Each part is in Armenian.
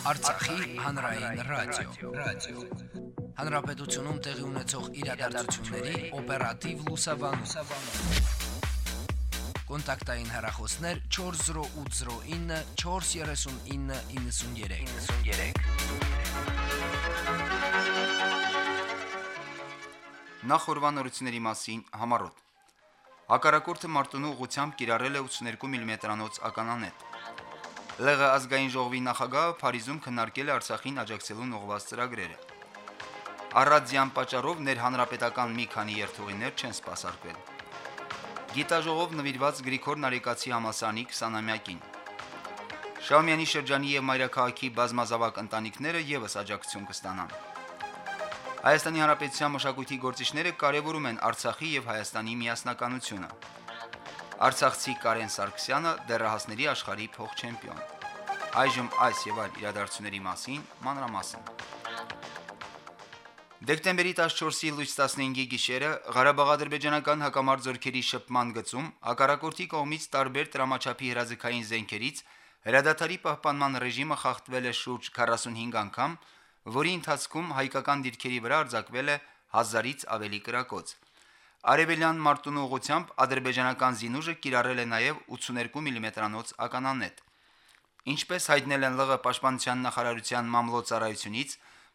Արցախի հանրային ռադիո, ռադիո։ Հանրապետությունում տեղի ունեցող իրադարձությունների օպերատիվ լուսաբանում։ Կոնտակտային հեռախոսներ 40809 43993։ 93 Նախ ուրվանորությունների մասին համառոտ։ Հակառակորդը Մարտունու ուղությամբ կիրառել է 82 մմ-անոց ականանետ։ ԼՂ ազգային ժողովի նախագահը Փարիզում քննարկել է Արցախին աջակցելուն ուղղված ծրագրերը։ Առադյան պատճառով ներհանրապետական մի քանի երթուղիներ չեն սպասարկվել։ Գիտաժողով նվիրված Գրիգոր Նարեկացի համասանի 20-ամյակին։ Շահումյանի շրջանի եւ Մայրաքաղաքի բազմազավակ ընտանիքները եւս աջակցություն կստանան։ Հայաստանի Հանրապետության մշակույթի գործիչները կարևորում են Արցախի եւ Հայաստանի միասնականությունը։ Արցախցի Կարեն Սարգսյանը դեռահասների աշխարհի փոխ-չեմպիոն։ Այժմ այս եւ այլ իրադարձությունների մասին մանրամասն։ Դեկտեմբերի 14-ի լույս 15-ի գիշերը Ղարաբաղ-ադրբեջանական հակամարտ զորքերի շփման գծում հակառակորդի կողմից տարբեր տրամաչափի հրաձգային զենքերից հրադադարի պահպանման ռեժիմը խախտվել է շուրջ 45 անգամ, որի ընթացքում հայկական դիրքերի վրա արձակվել է 1000-ից ավելի կրակոց։ Արևելյան Մարտունու ուղությամբ ադրբեջանական զինուժը կիրառել է նաև 82 մմ-անոց ականանետ։ Ինչպես հայտնել են ԼՂ պաշտպանության նախարարության մամլոյցարայությունից,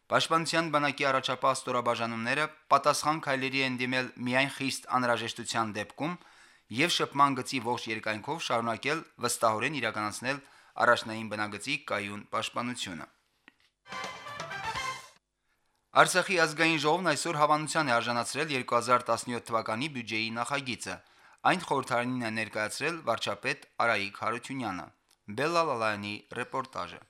Պաշտպանության բանակի առաջապահ ստորաբաժանումները պատասխան քայլերի են դիմել միայն խիստ անհրաժեշտության դեպքում եւ շփման գծի ողջ երկայնքով շարունակել վստահորեն իրականացնել առաջնային բնագծի կայուն պաշտպանությունը։ Արցախի ազգային ժողովն այսօր հավանության է արժանացրել 2017 թվականի բյուջեի նախագիծը։ Այն խորհրդարանին է ներկայացրել վարչապետ Արայիկ Հարությունյանը։ Բելլալալանի ռեպորտաժը։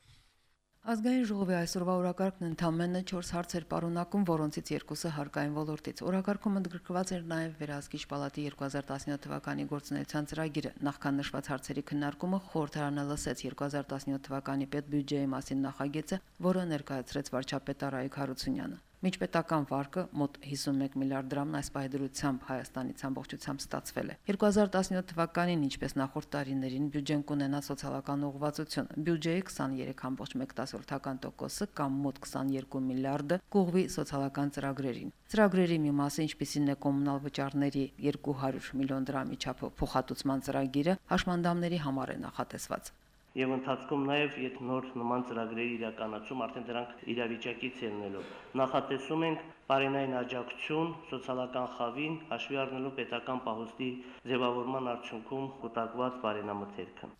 Ազգային ժողովի այսօրվա օրակարգն ընդամենը 4 հարցեր պարունակում, որոնցից երկուսը հարկային ոլորտից։ Օրակարգում ընդգրկված էր նաև Վերահսկիչ պալատի 2017 թվականի գործունեության ծրագիրը։ Նախքան նշված հարցերի քննարկումը խորհրդարանը լսեց 2017 թվականի պետբյուջեի մասին նախագիծը, որը ներկայացրեց վարչապետ Արայիկ Հարությունյանը։ Միջպետական վարկը մոտ 51 միլիարդ դրամն այս պահեդրությամբ Հայաստանից ամբողջությամբ ստացվել է։ 2017 թվականին, ինչպես նախորդ տարիներին, բյուջեն կունենա սոցիալական ուղղվածություն։ Բյուջեի 23.8%-ը կամ մոտ 22 միլիարդը կուղվի սոցիալական ծրագրերին։ Ծրագրերի մի մասը, ինչպիսին է կոմունալ վճարների 200 միլիոն դրամի չափով փոխհատուցման ծրագիրը, հաշմանդամների համար է նախատեսված եւ ընթացքում նաեւ այդ նոր նման ծրագրերի իրականացում արդեն դրանք իրավիճակից ելնելով նախատեսում ենք բարենային աջակցություն սոցիալական խավին հաշվի առնելով պետական պահոստի ձևավորման արդյունքում կուտակված բարենամթերքը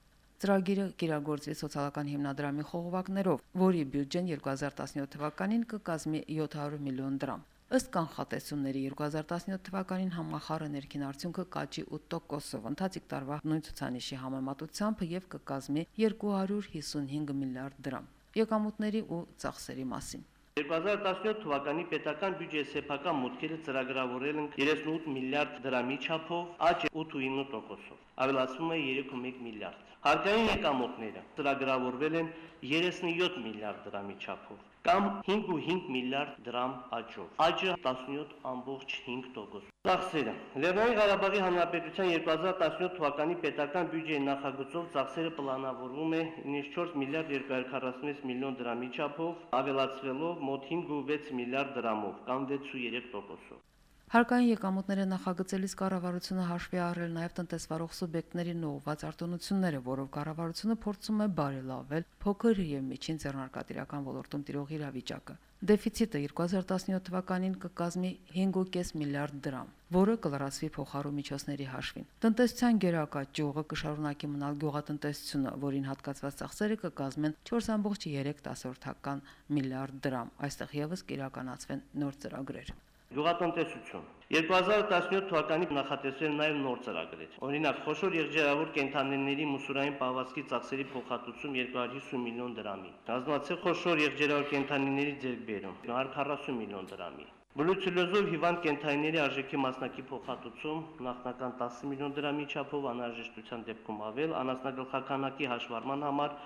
Ծրագիրը կիրագործվի սոցիալական հիմնադրամի խողովակներով, որի բյուջեն 2017 թվականին կկազմի 700 միլիոն դրամ։ Ըստ կանխատեսումների 2017 թվականին համախառը ներքին արդյունքը կաճի 8%-ով ընթացիկ տարվա նույն ցուցանիշի համեմատությամբ եւ կկազմի 255 միլիարդ դրամ։ Եկամուտների ու ծախսերի մասին 2017 թվականի պետական բյուջեի սեփական մուտքերը ծրագրավորել են 38 միլիարդ դրամի չափով, աճ 8.9%-ով ավելացվում է 3.1 միլիարդ։ Հարկային եկամուտները ծրագրավորվել են 37 միլիարդ դրամի չափով կամ 5.5 միլիարդ դրամ աճով։ Աճը 17.5%։ Ծախսերը։ Լեռնային Ղարաբաղի Հանրապետության 2017 թվականի պետական բյուջեի նախագծով ծախսերը պլանավորվում է 94 միլիարդ 246 միլիոն դրամի չափով, ավելացվելով մոտ 5.6 միլիարդ դրամով կամ 6.3%-ով։ Հարկային եկամուտները նախագծելիս կառավարությունը հաշվի առել նաև տնտեսվարող սուբյեկտներին ուղղված արտոնությունները, որով կառավարությունը փորձում է բարելավել փոքր եւ միջին ձեռնարկատիրական ոլորտում տիրող իրավիճակը։ Դեֆիցիտը 2017 թվականին կկազմի 5.5 միլիարդ դրամ, որը կլրացվի փոխարու միջոցների հաշվին։ Տնտեսության գերակա ճյուղը կշարունակի մնալ գյուղատնտեսությունը, որին հատկացված ծախսերը կկազմեն 4.3 միլիարդ դրամ։ Այստեղ եւս կիրականացվեն նոր ծրագրեր։ Գյուղատնտեսություն 2017 թվականին նախատեսվել նաև նոր ծրագրեր։ Օրինակ, խոշոր եղջերավոր կենթանիների մուսուրային պահվածքի ծախսերի փոխհատուցում 250 միլիոն դրամի։ Ռազմացի խոշոր եղջերավոր կենթանիների ձեռքբերում 140 միլիոն դրամի։ Բլուցիլոզով հիվանդ կենթանիների արժեքի մասնակի փոխհատուցում նախնական 10 միլիոն դրամի չափով անհրաժեշտության դեպքում ավել, անասնագլխականակի հաշվառման համար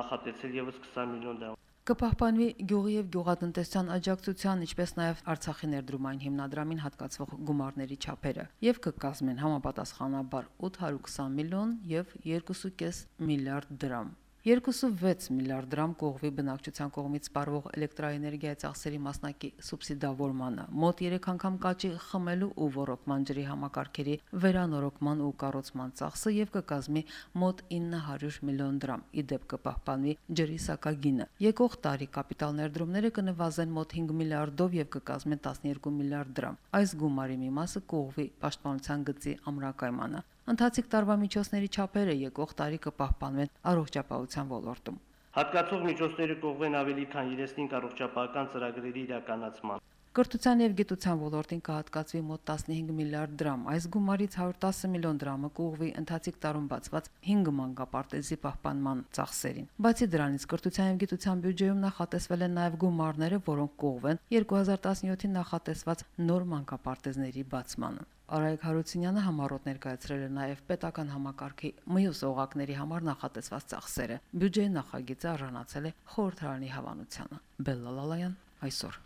նախատեսել եւս 20 միլիոն դրամ։ Կպահպանվի գյուղի եւ գյուղատնտեսության աջակցության, ինչպես նաեւ Արցախի ներդրումային հիմնադրամին հատկացվող գումարների չափերը եւ կկազմեն համապատասխանաբար 820 միլիոն եւ 2.5 միլիարդ դրամ։ 2.6 միլիարդ դրամ կողմի բնակչության կողմից սպառվող էլեկտրաէներգիայի ծախսերի մասնակի սուբսիդավորմանը, մոտ 3 անգամ կաճի խմելու ու ոռոգման ջրի համակարգերի վերանորոգման ու կառուցման ծախսը եւ կկազմի մոտ 900 միլիոն դրամ։ Իդեպ կպահպանվի ջրի սակագինը։ Եկող տարի կապիտալ ներդրումները կնվազեն մոտ 5 միլիարդով եւ կկազմեն 12 միլիարդ դրամ։ Այս գումարի մի մասը կողմի պաշտպանության գծի ամրակայմանը։ Ընթացիկ տարվա միջոցների չափերը եկող տարի կպահպանվեն առողջապահության ոլորտում։ Հատկացող միջոցները կողմեն ավելի քան 35 առողջապահական ծրագրերի իրականացման։ Կրթության եւ գիտության ոլորտին կհատկացվի մոտ 15 միլիարդ դրամ։ Այս գումարից 110 միլիոն դրամը կուղվի ընթացիկ տարում բացված 5 մանկապարտեզի պահպանման ծախսերին։ Բացի դրանից կրթության եւ գիտության բյուջեում նախատեսվել են նաեւ գումարները, որոնք կուղվեն 2017-ին նախատեսված նոր մանկապարտեզների բացմանը։ Արայք Հարությունյանը համառոտ ներկայացրել է նաև պետական համակարգի մյուս օղակների համար նախատեսված ծախսերը։ Բյուջեի նախագիծը առանցել է խորհրդարանի հավանությանը։ Բելլալալայան այսօր։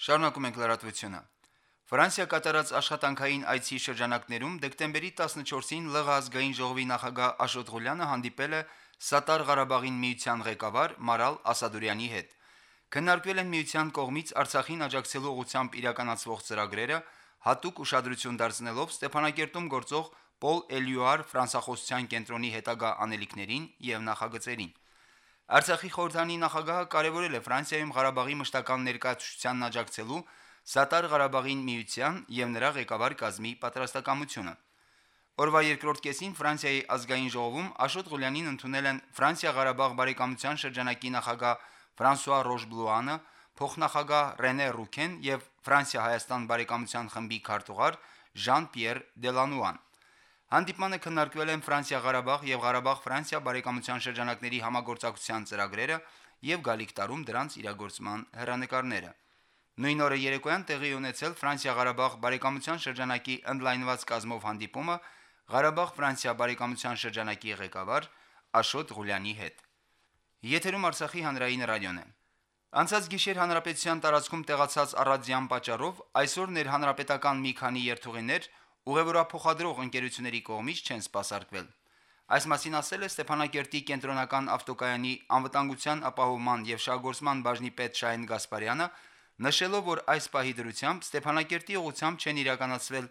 Շարունակում ենք լրատվությունը։ Ֆրանսիա կատարած աշխատանքային այցի շրջանակներում դեկտեմբերի 14-ին ԼՂ ազգային ժողովի նախագահ Աշոտ Ղուլյանը հանդիպել է Սատար Ղարաբաղին միության ղեկավար Մարալ Ասադուրյանի հետ։ Քննարկվել են միության կողմից Արցախին աջակցելու ուղղությամբ իրականացվող ծրագրերը, հատուկ ուշադրություն դարձնելով Ստեփանակերտում գործող Պոլ Էլյուար ֆրանսախոսության կենտրոնի հետագա անելիքներին եւ նախագծերին։ Արցախի խորհրդանի նախագահը կարևորել է Ֆրանսիայում Ղարաբաղի մշտական ներկայացուցչությանն աջակցելու Սատար Ղարաբաղին միության եւ նրա ղեկավար կազմի պատրաստակամությունը։ Օրվա երկրորդ կեսին Ֆրանսիայի ազգային ժողովում Աշոտ Ղուլյանին ընդունել են Ֆրանսիա-Ղարաբաղ բարեկամության շրջանակի նախագահ Ֆրանսուଆ Ռոշբլուանը, փոխնախագահ Ռենե Ռուքեն եւ Ֆրանսիա-Հայաստան բարեկամության խմբի քարտուղար Ժան-Պիեր Դելանուան։ Հանդիպմանը քննարկվել են Ֆրանսիա-Ղարաբաղ եւ Ղարաբաղ-Ֆրանսիա բարեկամության շրջանակների համագործակցության ծրագրերը եւ գալիք տարում դրանց իրագործման հերանեկարները։ Նույն օրը երեկոյան տեղի ունեցել Ֆրանսիա-Ղարաբաղ բարեկամության շրջանակի ընդլայնված կազմով հանդիպումը Ղարաբաղ-Ֆրանսիա բարեկամության շրջանակի ղեկավար Աշոտ Ղուլյանի հետ։ Եթերում Արցախի հանրային ռադիոն է։ Անցած գիշեր հանրապետության տարածքում տեղացած առադիան պատճառով այսօր ներհանրապետական մի քանի երթուղիներ ուղևորափոխադրող ընկերությունների կողմից չեն սպասարկվել։ Այս մասին ասել է Ստեփանակերտի կենտրոնական ավտոկայանի անվտանգության ապահովման եւ շահգործման բաժնի պետ Շահեն Գասպարյանը, նշելով, որ այս պահի դրությամբ Ստեփանակերտի ուղությամբ չեն իրականացվել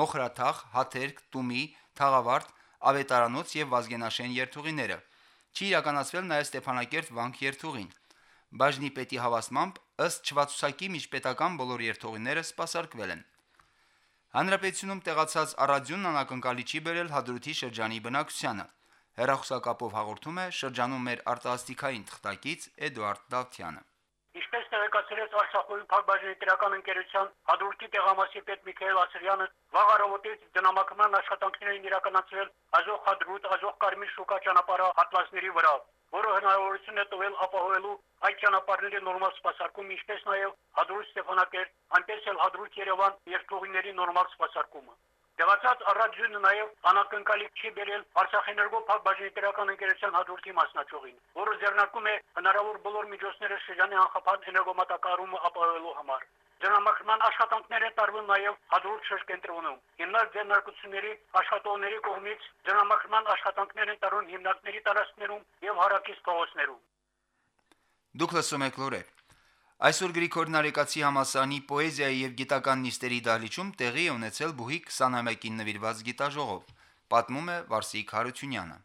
Մոխրաթաղ, Հաթերք, Տումի, Թաղավարտ, Ավետարանոց եւ Վազգենաշեն երթուղիները։ Չի իրականացվել նաեւ Ստեփանակերտ Վանք երթուղին։ Բաժնի պետի հավաստմամբ ըստ չվացուցակի միջպետական բոլոր երթուղիները սպասարկվել են։ Հանրապետությունում տեղացած առադյունն անակնկալի չի բերել հադրութի շրջանի բնակչությանը։ Հերախոսակապով հաղորդում է շրջանում մեր արտասթիկային թղթակից Էդուարդ Դավթյանը։ Ինչպես տեղեկացրեց Արցախի փակbaşıնի տիրական ընկերության հադրուտի տեղամասի պետ Միքայել Ասրյանը, վաղ առավոտից դնամակման աշխատանքներին իրականացվել Ազոխ հադրուտ, Ազոխ Կարմիր շուկա ճանապարհ հատվածների վրա որը հնարավորություն է տվել ապահովելու այդ ճանապարհների նորմալ սպասարկումը, ինչպես նաև Հադրուտ Ստեփանակերտ, այնպես էլ Հադրուտ Երևան երկկողմերի նորմալ սպասարկումը։ Տեղացած առաջինը նաև անակնկալի չի բերել Արցախեներգո փակbaşıնի տիրական ընկերության հադրուտի մասնաճյուղին, որը ձեռնարկում է հնարավոր բոլոր միջոցները շրջանի անխափան էներգոմատակարարումը ապահովելու համար։ Դրամակրման աշխատանքներ են տարվում նաև հադրուտ շրջենտրոնում։ Հիմնարկ ձեռնարկությունների աշխատողների կողմից դրամակրման աշխատանքներ են տարվում հիմնարկների տարածքներում եւ հարակից փողոցներում։ Դուք լսում եք լուրեր։ Այսօր Գրիգոր Նարեկացի համասանի պոեզիայի եւ գիտական նիստերի դահլիճում տեղի ունեցել բուհի 21-ին նվիրված գիտաժողով։ Պատմում է Վարսիկ Հարությունյանը։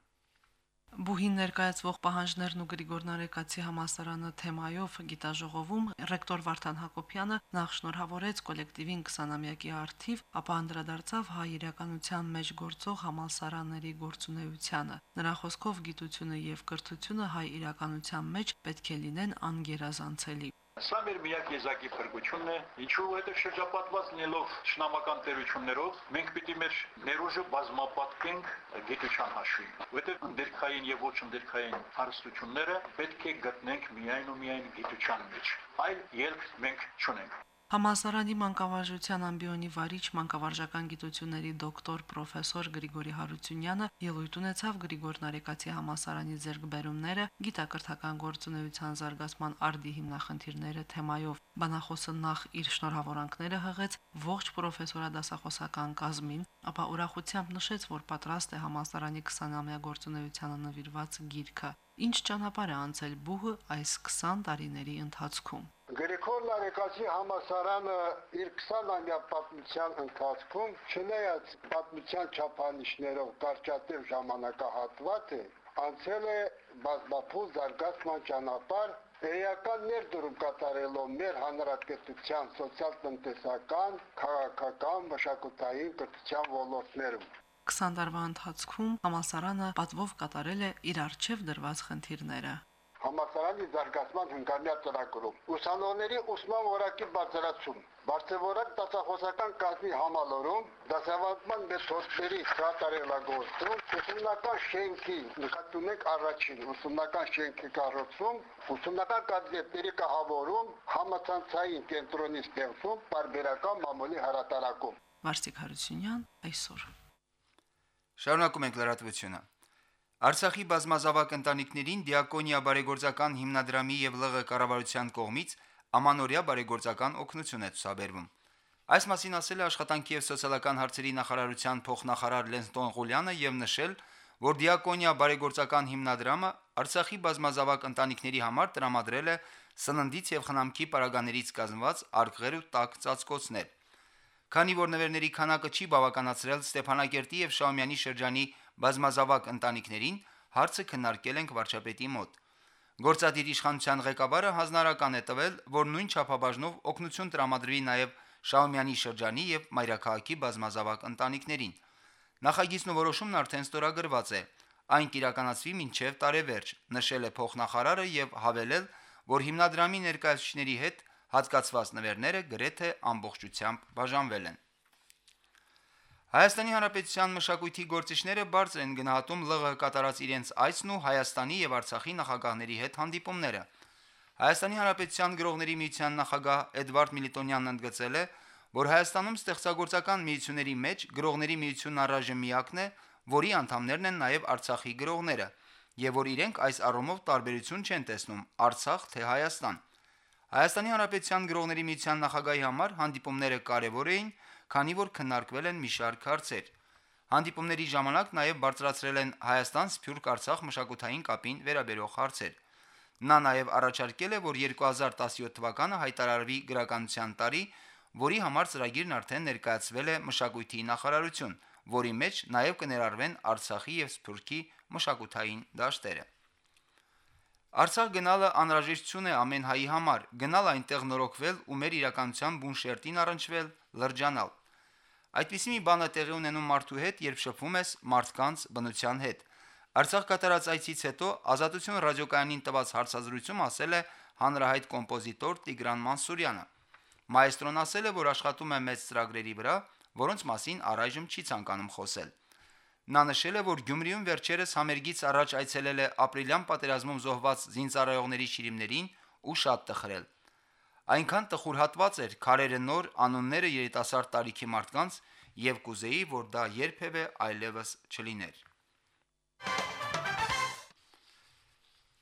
Բուհին ներկայացվող պահանջներն ու Գրիգոր Նարեկացի համասարանը թեմայով գիտաժողովում ռեկտոր Վարդան Հակոբյանը նախ շնորհավորեց կոլեկտիվին 20-ամյակի արթիվ, ապա անդրադարձավ հայ իրականության մեջ գործող համալսարանների գործունեությանը։ Նրա խոսքով գիտությունը եւ կրթությունը հայ իրականության մեջ պետք է լինեն անգերազանցելի։ Սա մեր միակ եզակի փրկությունն է, ինչու հետև շրջապատված լինելով շնամական տերություններով, մենք պիտի մեր ներուժը բազմապատկենք գիտության հաշվին։ Որտեղ ընդերքային եւ ոչ ընդերքային հարստությունները պետք է գտնենք միայն ու միայն գիտության մեջ։ Այլ ելք մենք չունենք։ Համասարանի մանկավարժության ամբիոնի վարիչ մանկավարժական գիտությունների դոկտոր պրոֆեսոր Գրիգորի Հարությունյանը ելույթ ունեցավ Գրիգոր Նարեկացի համասարանի ձեռքբերումները գիտակրթական գործունեության զարգացման արդի հիմնախնդիրները թեմայով։ Բանախոսը նախ իր շնորհավորանքները հղեց ողջ պրոֆեսորադասախոսական կազմին, ապա ուրախությամբ նշեց, որ պատրաստ է համասարանի 20-ամյա գործունեությանը նվիրված գիրքը։ Ինչ ճանապարհ է անցել բուհը այս 20 տարիների ընթացքում։ Գրիգոր Նարեկացի համասարանը իր 20-ամյա պատմության ընթացքում, չնայած պատմության չափանիշներով կարճատև ժամանակահատվածը, անցել է բազմապուլ զարգացման ճանապարհ, էական ներդրում կատարելով մեր հանրապետության սոցիալ-տնտեսական, քաղաքական, մշակութային կրթության ոլորտներում։ 20 տարվա ընթացքում համասարանը պատվով կատարել է իր արժև դրված խնդիրները համասարանի զարգացման հնգամյա ծրագրում։ Ուսանողների ուսման որակի բարձրացում, բարձրորակ դասախոսական կազմի համալորում, դասավանդման մեթոդների կատարելագործում, ուսումնական շենքի նկատունեք առաջին ուսումնական շենքի կառուցում, ուսումնական կազմերի կահավորում, համացանցային կենտրոնի ստեղծում, բարբերական մամուլի հարատարակում։ Մարսիկ Հարությունյան այսօր Շարունակում ենք լրատվությունը։ Արցախի բազմազավակ ընտանիքներին Դիակոնիա բարեգործական հիմնադրամի եւ ԼՂ կառավարության կողմից ամանորյա բարեգործական օգնություն է ցուցաբերվում։ Այս մասին ասել է աշխատանքի եւ սոցիալական հարցերի նախարարության փոխնախարար Լենստոն Ղուլյանը եւ նշել, որ Դիակոնիա բարեգործական հիմնադրամը Արցախի բազմազավակ ընտանիքների համար տրամադրել է սննդից եւ խնամքի պարագաներից կազմված արգղեր ու տաք ծածկոցներ։ Քանի որ նվերների քանակը չի բավականացրել Ստեփանակերտի եւ Շահումյանի շրջանի բազմազավակ ընտանիքներին հարցը քննարկել ենք վարչապետի մոտ։ Գործադիր իշխանության ղեկավարը հանրարական է տվել, որ նույն չափաբաժնով օգնություն տրամադրվի նաև Շահումյանի շրջանի եւ Մայրաքաղաքի բազմազավակ ընտանիքներին։ Նախագիծն ու որոշումն արդեն ստորագրված է։ Այն կիրականացվի մինչև տարեվերջ, նշել է փոխնախարարը եւ հավելել, որ հիմնադրամի ներկայացուցիչների հետ հատկացված նվերները գրեթե ամբողջությամբ բաժանվել են։ Հայաստանի Հանրապետության մշակույթի գործիչները բարձր են գնահատում ԼՂ կատարած իրենց այցն ու Հայաստանի եւ Արցախի նախագահների հետ հանդիպումները։ Հայաստանի Հանրապետության գրողների միության նախագահ Էդվարդ Միլիտոնյանն ընդգծել է, որ Հայաստանում ստեղծագործական միությունների մեջ գրողների միությունն առայժմ միակն է, որի անդամներն են նաև Արցախի գրողները, եւ որ իրենք այս առումով տարբերություն չեն տեսնում Արցախ թե Հայաստան։ Հայաստանի Հանրապետության գրողների միության նախագահի համար հանդիպումները կարևոր էին, քանի որ քննարկվել են մի շարք հարցեր։ Հանդիպումների ժամանակ նաև բարձրացրել են Հայաստան-Սփյուռք Արցախ մշակութային կապին վերաբերող հարցեր։ Նա նաև առաջարկել է, որ 2017 թվականը հայտարարվի գրականության տարի, որի համար ծրագիրն արդեն ներկայացվել է մշակույթի նախարարություն, որի մեջ նաև կներառվեն Արցախի եւ Սփյուռքի մշակութային դաշտերը։ Արցախ գնալը անհրաժեշտություն է ամեն հայի համար, գնալ այնտեղ նորոգվել ու մեր իրականության բուն շերտին առնչվել, լրջանալ։ Այդպիսի մի բան է տեղի ունենում մարդու հետ, երբ շփվում ես մարդկանց բնության հետ։ Արցախ կատարած այցից հետո Ազատություն ռադիոկայանին տված հարցազրույցում ասել է հանրահայտ կոմպոզիտոր Տիգրան Մանսուրյանը։ Մայստրոն ասել է, որ աշխատում է մեծ ծրագրերի վրա, որոնց մասին առայժմ չի ցանկանում խոսել։ Նա նշել է, որ Գյումրիում վերջերս համերգից առաջ այցելել է ապրիլյան պատերազմում զոհված զինծառայողների շիրիմներին ու շատ տխրել։ Այնքան տխուր հատված էր, քարերը նոր, անունները երիտասարդ տարիքի մարդկանց եւ կուզեի, որ դա երբևէ այլևս չլիներ։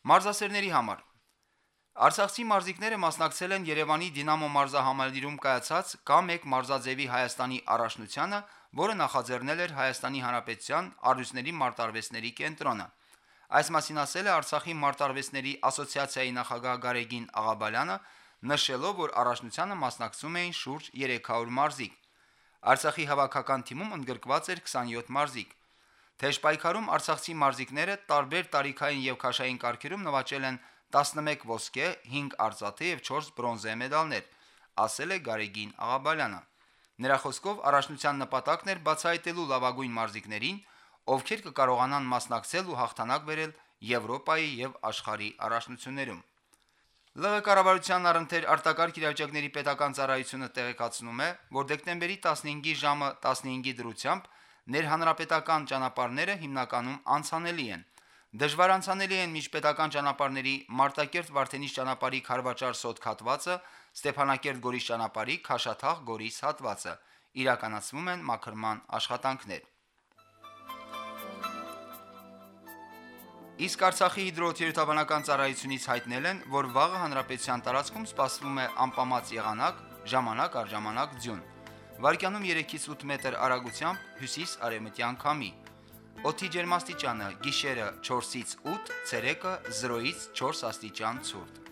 Մարզասերների համար Արցախցի մարզիկները մասնակցել են Երևանի Դինամո մարզահամալիրում կայացած K1 մարզաձևի Հայաստանի առաջնությանը, որը նախաձեռնել էր Հայաստանի Հանրապետության Արույցների մարտարվեստների կենտրոնը։ Այս մասին ասել է Արցախի մարտարվեստների ասոցիացիայի նախագահ Գարեգին Աղաբալյանը, նշելով, որ առաջնությանը մասնակցում էին շուրջ 300 մարզիկ։ Արցախի հավաքական թիմում ընդգրկված էր 27 մարզիկ։ Թեժ պայքարում արցախցի մարզիկները տարբեր տարիքային եւ քաշային կարգերում նվաճել են 11 ոսկե, 5 արծաթե եւ 4 բրոնզե մեդալներ, ասել է Գարեգին Աղաբալյանը։ Նրա խոսքով առաջնության նպատակն էր բացահայտելու լավագույն մարզիկներին, ովքեր կկարողանան մասնակցել ու հաղթանակ բերել Եվրոպայի եւ աշխարհի առաջնություններում։ ԼՂ կառավարության առընթեր արտակարգ իրավիճակների պետական ծառայությունը տեղեկացնում է, որ դեկտեմբերի 15-ի ժամը 15-ի դրությամբ ներհանրապետական ճանապարհները հիմնականում անցանելի են։ Դժվար անցանելի են միջպետական ճանապարհների Մարտակերտ Վարդենիս ճանապարհի Խարվաճար սոտ կատվածը, Ստեփանակերտ Գորիս ճանապարհի Քաշաթաղ Գորիս հատվածը։ Իրականացվում են մաքրման աշխատանքներ։ Իսկ Արցախի հիդրոթերապևտաբանական ծառայությունից հայտնել են, որ վաղը հանրապետության տարածքում սպասվում է անպամած եղանակ, ժամանակ առ ժամանակ ձյուն։ Վարկյանում 3-ից 8 մետր արագությամբ հյուսիս-արևմտյան քամի։ Օդի ջերմաստիճանը՝ գիշերը 4-ից 8, ցերեկը 0-ից 4 աստիճան ցուրտ։